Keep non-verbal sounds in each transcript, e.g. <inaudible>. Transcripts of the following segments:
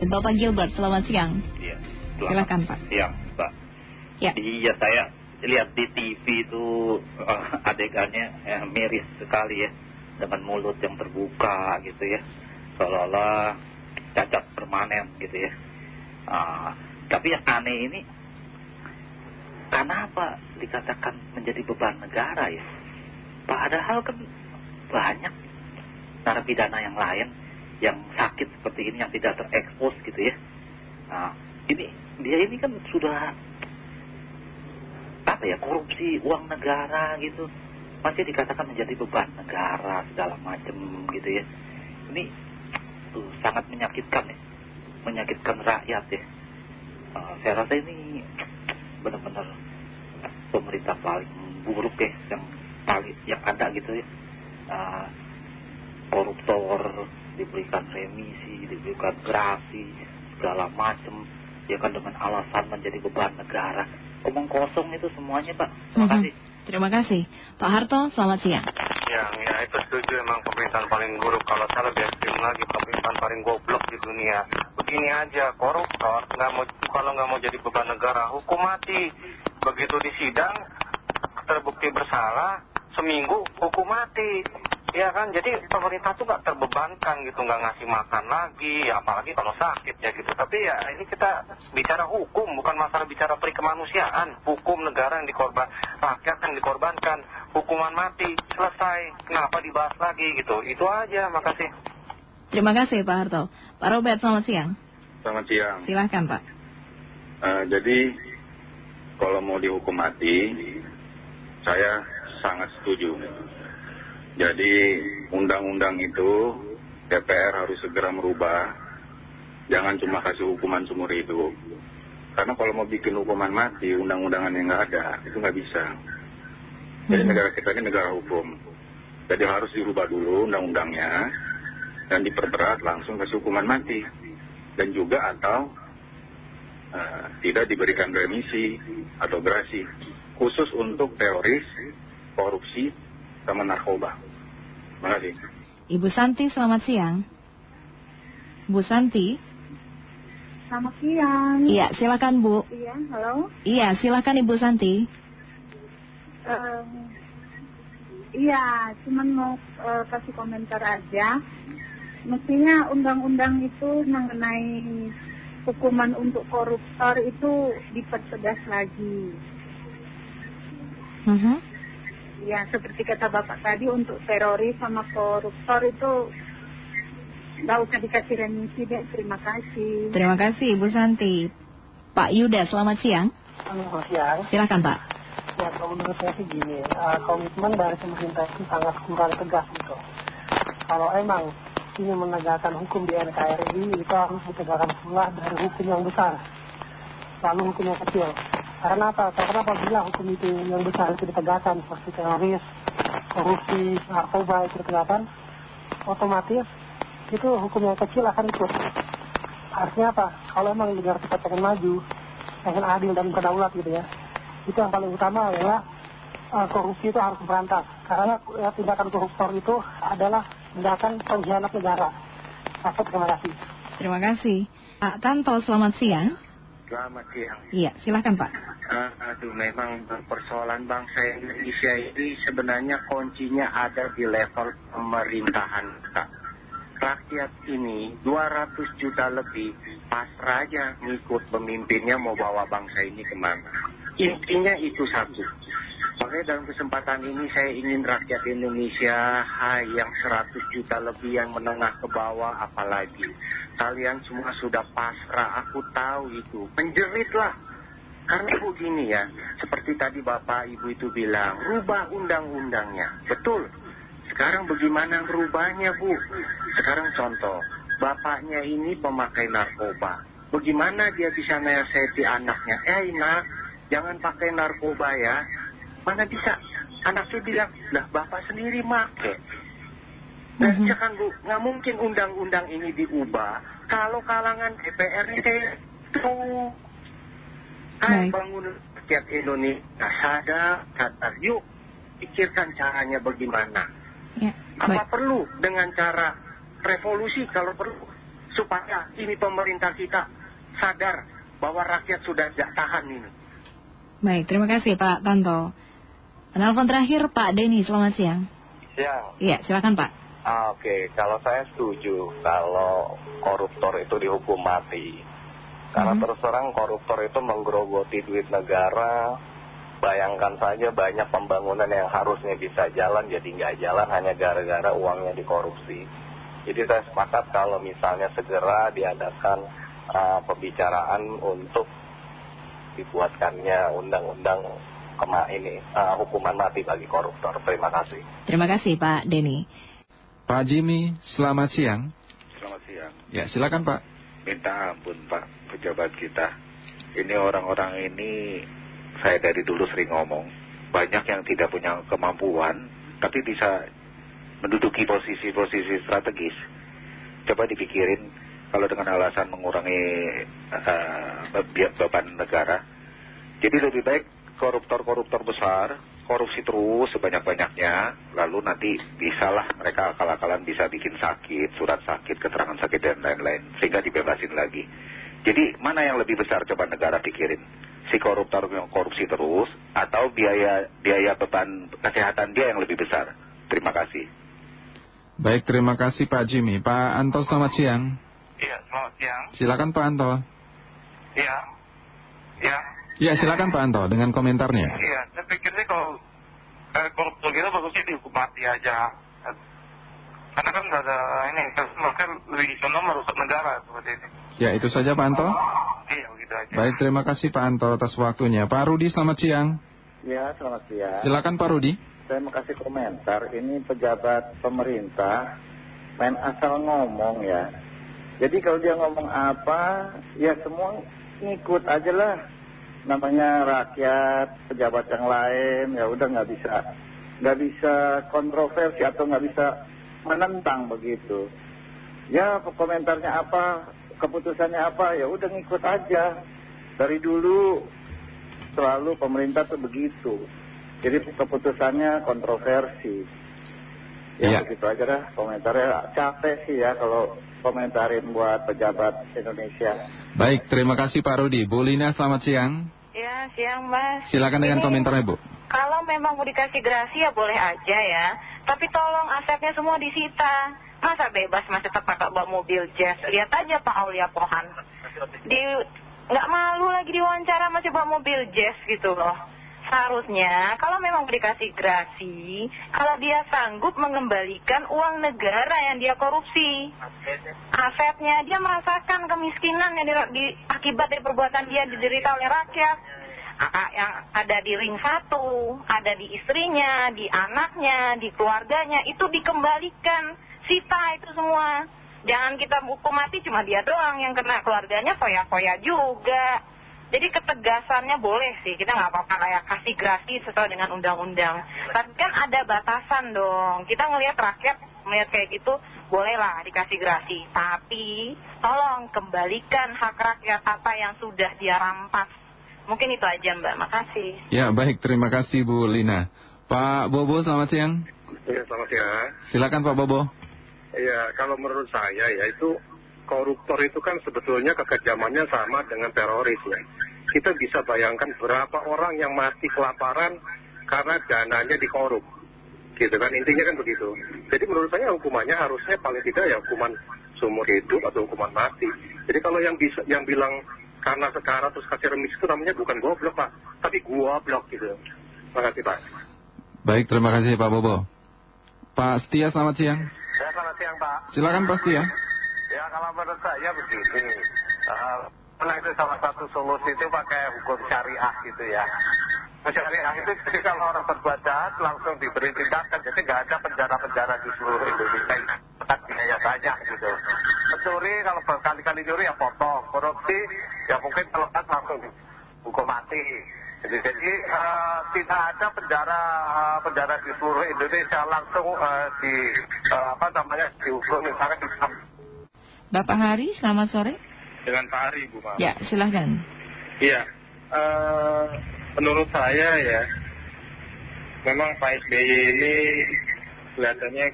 Bapak Gilbert, selamat siang. Iya. Silakan Pak. Siang, Mbak. Ya. Iya, saya lihat di TV itu eh, adegannya eh, miris sekali ya. Dengan mulut yang terbuka gitu ya. Seolah-olah cacat permanen gitu ya. Ah, tapi yang aneh ini, kenapa dikatakan menjadi beban negara ya? Padahal kan banyak narapidana yang lain yang sakit seperti ini yang tidak terekspos gitu ya. Nah, ini dia ini kan sudah apa ya korupsi uang negara gitu masih dikatakan menjadi beban negara segala macam gitu ya. Ini tuh, sangat menyakitkan ya, menyakitkan rakyat ya. Uh, saya rasa ini benar-benar pemerintah paling buruk ya yang paling yang ada gitu ya. Uh, koruptor diberikan remisi, diberikan grasi, segala macam, ya kan dengan alasan menjadi beban negara. Omong kosong itu semuanya Pak. Terima kasih. Terima kasih. Pak Harto, selamat siang. Ya, ya itu setuju emang pemerintahan paling buruk. Kalau saya lebih ekstrim lagi pemerintahan paling goblok di dunia. Begini aja, koruptor nggak mau kalau nggak mau jadi beban negara, hukum mati. Begitu di sidang terbukti bersalah, seminggu hukum mati. Ya kan, jadi pemerintah tuh nggak terbebankan gitu, nggak ngasih makan lagi, ya apalagi kalau sakit ya gitu. Tapi ya ini kita bicara hukum, bukan masalah bicara perikemanusiaan. Hukum negara yang dikorban, rakyat yang dikorbankan, hukuman mati, selesai. Kenapa dibahas lagi gitu? Itu aja, makasih. Terima kasih Pak Harto. Pak Robert, selamat siang. Selamat siang. Silahkan Pak. Eh, jadi kalau mau dihukum mati, saya sangat setuju. Jadi undang-undang itu DPR harus segera merubah. Jangan cuma kasih hukuman seumur hidup. Karena kalau mau bikin hukuman mati, undang-undangan yang nggak ada, itu nggak bisa. Jadi negara kita ini negara hukum. Jadi harus dirubah dulu undang-undangnya dan diperberat langsung kasih hukuman mati. Dan juga atau eh, tidak diberikan remisi atau grasi khusus untuk teroris, korupsi, sama narkoba. Terima kasih. Ibu Santi, selamat siang. Bu Santi. Selamat siang. Iya, silakan Bu. Iya, halo. Iya, silakan Ibu Santi. Eh, iya, cuman mau eh, kasih komentar aja. Mestinya undang-undang itu mengenai hukuman untuk koruptor itu dipertegas lagi. Mhm. Ya, seperti kata Bapak tadi untuk teroris sama koruptor itu nggak usah dikasih remisi deh. Terima kasih. Terima kasih Ibu Santi. Pak Yuda, selamat siang. Selamat siang. Silakan Pak. Ya, kalau menurut saya sih gini, eh, komitmen dari pemerintah itu sangat kurang tegas gitu. Kalau emang ingin menegakkan hukum di NKRI, itu harus ditegakkan pula dari hukum yang besar, lalu hukum yang kecil. Karena apa? Karena apabila hukum itu yang besar itu ditegakkan seperti teroris, korupsi, narkoba itu ditegakkan, otomatis itu hukum yang kecil akan ikut. Artinya apa? Kalau emang negara kita pengen maju, pengen adil dan berdaulat gitu ya, itu yang paling utama adalah eh, korupsi itu harus berantas. Karena ya, tindakan koruptor itu adalah tindakan pengkhianat negara. Terima kasih. Terima kasih. Pak Tanto, selamat siang. Selamat siang. Iya, silakan Pak. Ah, aduh, memang persoalan bangsa Indonesia ini sebenarnya kuncinya ada di level pemerintahan. Kak. Rakyat ini 200 juta lebih pasrah aja ngikut pemimpinnya mau bawa bangsa ini ke mana. Intinya itu satu. Makanya dalam kesempatan ini saya ingin rakyat Indonesia hai yang 100 juta lebih yang menengah ke bawah apalagi. Kalian semua sudah pasrah, aku tahu itu. Menjeritlah. Karena begini ya, seperti tadi Bapak Ibu itu bilang, rubah undang-undangnya. Betul. Sekarang bagaimana merubahnya Bu? Sekarang contoh, bapaknya ini pemakai narkoba. Bagaimana dia bisa nasihati anaknya? Eh nak, jangan pakai narkoba ya. Mana bisa? Anaknya bilang, lah bapak sendiri make. Nah, Mhm. kan Bu, nggak mungkin undang-undang ini diubah kalau kalangan DPR ini itu. Baik. bangun rakyat Indonesia sadar, sadar. Yuk, pikirkan caranya bagaimana. Ya, Apa baik. perlu dengan cara revolusi kalau perlu supaya ini pemerintah kita sadar bahwa rakyat sudah tidak tahan ini. Baik, terima kasih Pak Tanto. Penelpon terakhir Pak Denny, selamat siang. Siang. Iya, silakan Pak. Ah, Oke, kalau saya setuju kalau koruptor itu dihukum mati. Karena Mhm. terus terang koruptor itu menggerogoti duit negara. Bayangkan saja banyak pembangunan yang harusnya bisa jalan jadi nggak jalan hanya gara-gara uangnya dikorupsi. Jadi saya sepakat kalau misalnya segera diadakan ah, pembicaraan untuk dibuatkannya undang-undang kema ini ah, hukuman mati bagi koruptor. Terima kasih. Terima kasih Pak Denny. Pak Jimmy, selamat siang. Selamat siang. Ya, silakan Pak. Minta ampun Pak pejabat kita. Ini orang-orang ini saya dari dulu sering ngomong. Banyak yang tidak punya kemampuan, tapi bisa menduduki posisi-posisi strategis. Coba dipikirin kalau dengan alasan mengurangi be- beban negara. Jadi lebih baik koruptor-koruptor besar, korupsi terus sebanyak-banyaknya, lalu nanti bisalah mereka akal-akalan bisa bikin sakit, surat sakit, keterangan sakit dan lain-lain, sehingga dibebasin lagi. Jadi mana yang lebih besar coba negara pikirin? Si koruptor yang korupsi terus, atau biaya biaya beban kesehatan dia yang lebih besar? Terima kasih. Baik, terima kasih Pak Jimmy. Pak Anto, selamat siang. Iya, selamat siang. Silakan Pak Anto. Iya, iya, Ya, silakan Pak Anto dengan komentarnya. iya. Saya pikir sih kalau eh, koruptor kita bagusnya dihukum mati aja. Karena kan nggak ada ini, mereka lebih ekonom merusak negara seperti ini. Ya, itu saja Pak Anto. Iya, begitu aja. Baik, terima kasih Pak Anto atas waktunya. Pak Rudi, selamat siang. Ya, selamat siang. Silakan Pak Rudi. Saya mau kasih komentar. Ini pejabat pemerintah main asal ngomong ya. Jadi kalau dia ngomong apa, ya semua ngikut aja lah. Namanya rakyat, pejabat yang lain, ya udah nggak bisa, nggak bisa kontroversi atau nggak bisa menentang begitu. Ya komentarnya apa, keputusannya apa, ya udah ngikut aja. Dari dulu selalu pemerintah tuh begitu. Jadi keputusannya kontroversi. Ya Iya. begitu aja dah komentarnya. Capek sih ya kalau komentarin buat pejabat Indonesia. Baik, terima kasih Pak Rudi. Bu Lina, selamat siang. Ya, siang Mas. Silakan dengan Ini, komentarnya Bu. Kalau memang mau dikasih gerasi ya boleh aja ya. Tapi tolong asetnya semua disita. Masa bebas masih tetap pakai bawa mobil jazz. Lihat aja Pak Aulia Pohan. Di nggak malu lagi diwawancara masih bawa mobil jazz gitu loh. Seharusnya kalau memang dikasih gerasi, kalau dia sanggup mengembalikan uang negara yang dia korupsi, asetnya dia merasakan kemiskinan yang di- di- akibat dari perbuatan dia diderita oleh rakyat. Yang ada di ring satu, ada di istrinya, di anaknya, di keluarganya, itu dikembalikan, sita itu semua. Jangan kita hukum mati cuma dia doang yang kena keluarganya foya-foya juga. Jadi ketegasannya boleh sih, kita nggak apa-apa kayak kasih grasi sesuai dengan undang-undang. Tapi kan ada batasan dong. Kita ngelihat rakyat melihat kayak gitu, bolehlah dikasih grasi. Tapi tolong kembalikan hak rakyat apa yang sudah dia rampas. Mungkin itu aja Mbak, makasih. Ya, baik, terima kasih Bu Lina. Pak Bobo, selamat siang. Iya, selamat siang. Silakan Pak Bobo. Iya, kalau menurut saya ya itu koruptor itu kan sebetulnya kekejamannya sama dengan teroris ya. Kita bisa bayangkan berapa orang yang mati kelaparan karena dananya dikorup. Gitu kan, intinya kan begitu. Jadi menurut saya hukumannya harusnya paling tidak ya hukuman seumur hidup atau hukuman mati. Jadi kalau yang bisa yang bilang karena sekarang terus kasih remis itu namanya bukan goblok Pak, tapi goblok gitu. Terima kasih Pak. Baik, terima kasih Pak Bobo. Pak Setia, selamat siang. Ya, selamat siang Pak. Silakan Pak Setia. Kalau menurut saya begini, eh, karena itu salah satu solusi itu pakai hukum syariah gitu ya. Syariah itu kalau orang berbuat jahat langsung diberi tindakan, jadi nggak ada penjara-penjara di seluruh Indonesia biaya banyak gitu. Mencuri kalau berkali-kali nyuri ya potong, korupsi ya mungkin terlepas langsung hukum mati. Jadi, jadi eh, tidak ada penjara eh, penjara di seluruh Indonesia langsung eh, di apa namanya dihukum misalnya di Bapak Hari, selamat sore. dengan Pak Ari Bu Maaf. Ya, silahkan. Iya, eh, menurut saya ya, memang Pak SBY ini kelihatannya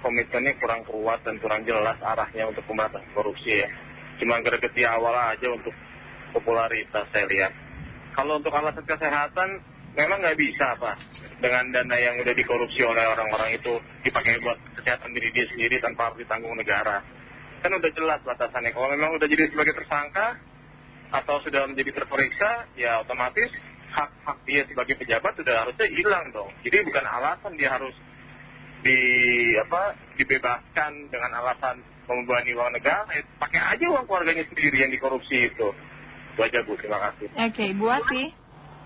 komitmennya kurang kuat dan kurang jelas arahnya untuk pemberantasan korupsi ya. Cuma greget awal aja untuk popularitas saya lihat. Kalau untuk alasan kesehatan memang nggak bisa Pak. Dengan dana yang udah dikorupsi oleh orang-orang itu dipakai buat kesehatan diri dia sendiri tanpa harus ditanggung negara. Kan udah jelas batasannya. Kalau memang udah jadi sebagai tersangka atau sudah menjadi terperiksa, ya otomatis hak-hak dia sebagai pejabat sudah harusnya hilang dong. Jadi bukan alasan dia harus di apa dibebaskan dengan alasan membebani uang negara, ya, pakai aja uang keluarganya sendiri yang dikorupsi itu. Itu aja Bu, terima kasih. Oke, Bu Ati.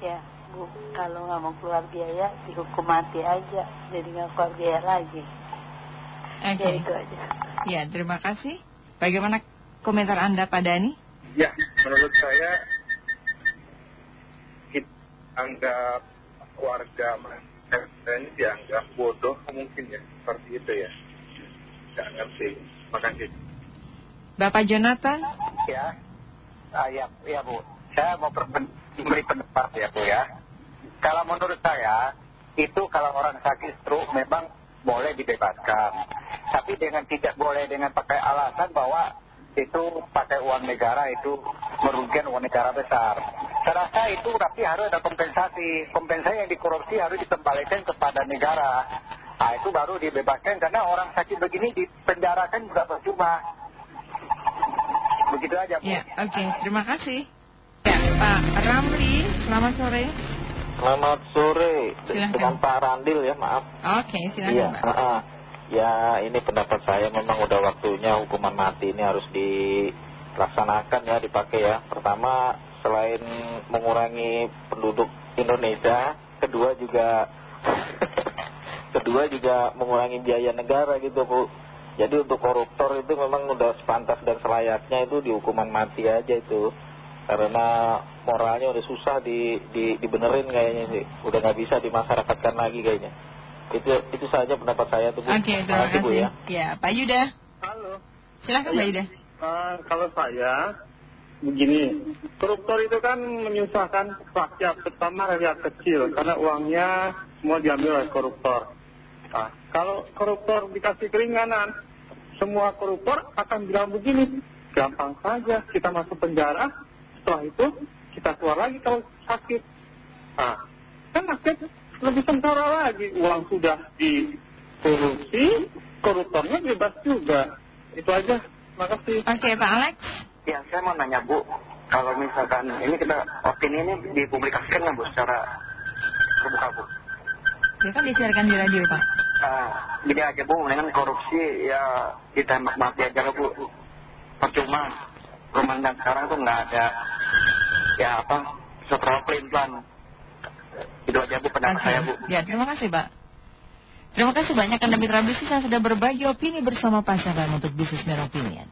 Ya, Bu, kalau nggak mau keluar biaya, dihukum mati aja. Jadi nggak keluar biaya lagi. Oke. Ya, itu aja. Ya, terima kasih. Bagaimana komentar Anda Pak Dani? Ya, menurut saya kita anggap warga masyarakat ini dianggap bodoh mungkin ya, seperti itu ya. Nggak ngerti. Terima kasih. Bapak Jonathan? Ya, ah, ya, ya Bu. Saya mau memberi pendapat ya Bu ya. Kalau menurut saya, itu kalau orang sakit stroke memang boleh dibebaskan. Tapi dengan tidak boleh dengan pakai alasan bahwa itu pakai uang negara itu merugikan uang negara besar. Saya rasa itu tapi harus ada kompensasi. Kompensasi yang dikorupsi harus dikembalikan kepada negara. Nah itu baru dibebaskan karena orang sakit begini dipenjarakan juga percuma. Begitu aja Bu. Ya, oke. Terima kasih. Ya, Pak Ramli, selamat sore. Selamat sore Silahkan. dengan Pak Randil ya maaf. Oke, silakan Iya, Pak. ah, ah. Ya ini pendapat saya memang udah waktunya hukuman mati ini harus dilaksanakan ya dipakai ya. Pertama selain mengurangi penduduk Indonesia, kedua juga <laughs> kedua juga mengurangi biaya negara gitu Bu. Jadi untuk koruptor itu memang udah sepantas dan selayaknya itu dihukuman mati aja itu. Karena moralnya udah susah di, di, dibenerin kayaknya sih. Udah nggak bisa dimasyarakatkan lagi kayaknya. Itu itu saja pendapat saya tuh Bu. Oke, terima Makasih, Bu kasih. ya. Ya, Pak Yuda. Halo. Silakan Pak Yuda. Eh, kalau saya begini, koruptor itu kan menyusahkan rakyat, terutama rakyat kecil, karena uangnya semua diambil oleh koruptor. Nah, kalau koruptor dikasih keringanan, semua koruptor akan bilang begini, gampang saja kita masuk penjara, setelah itu kita keluar lagi kalau sakit. Nah, kan rakyat lebih sengsara lagi, uang sudah dikorupsi, koruptornya bebas juga. Itu aja, terima kasih. Oke, Pak Alex. Ya, saya mau nanya Bu, kalau misalkan ini kita opini ini dipublikasikan nggak Bu secara terbuka Bu? Ya kan disiarkan di radio, Pak. Ah, gini aja Bu, mendingan korupsi ya ditembak mati aja lah Bu. Percuma, komandan sekarang tuh nggak ada ya apa, setelah plan Itu aja Bu pendapat saya Bu. Ya, terima kasih, Pak. Terima kasih banyak Anda mitra bisnis yang sudah berbagi opini bersama pasangan untuk bisnis Merah Opinion.